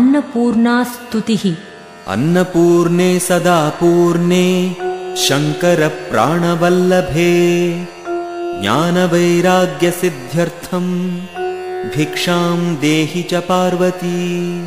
अन्नपूर्णा स्तुतिः। अन्नपूर्णे सदा पूर्णे शङ्करप्राणवल्लभे ज्ञानवैराग्यसिद्ध्यर्थम् भिक्षाम् देहि च पार्वती।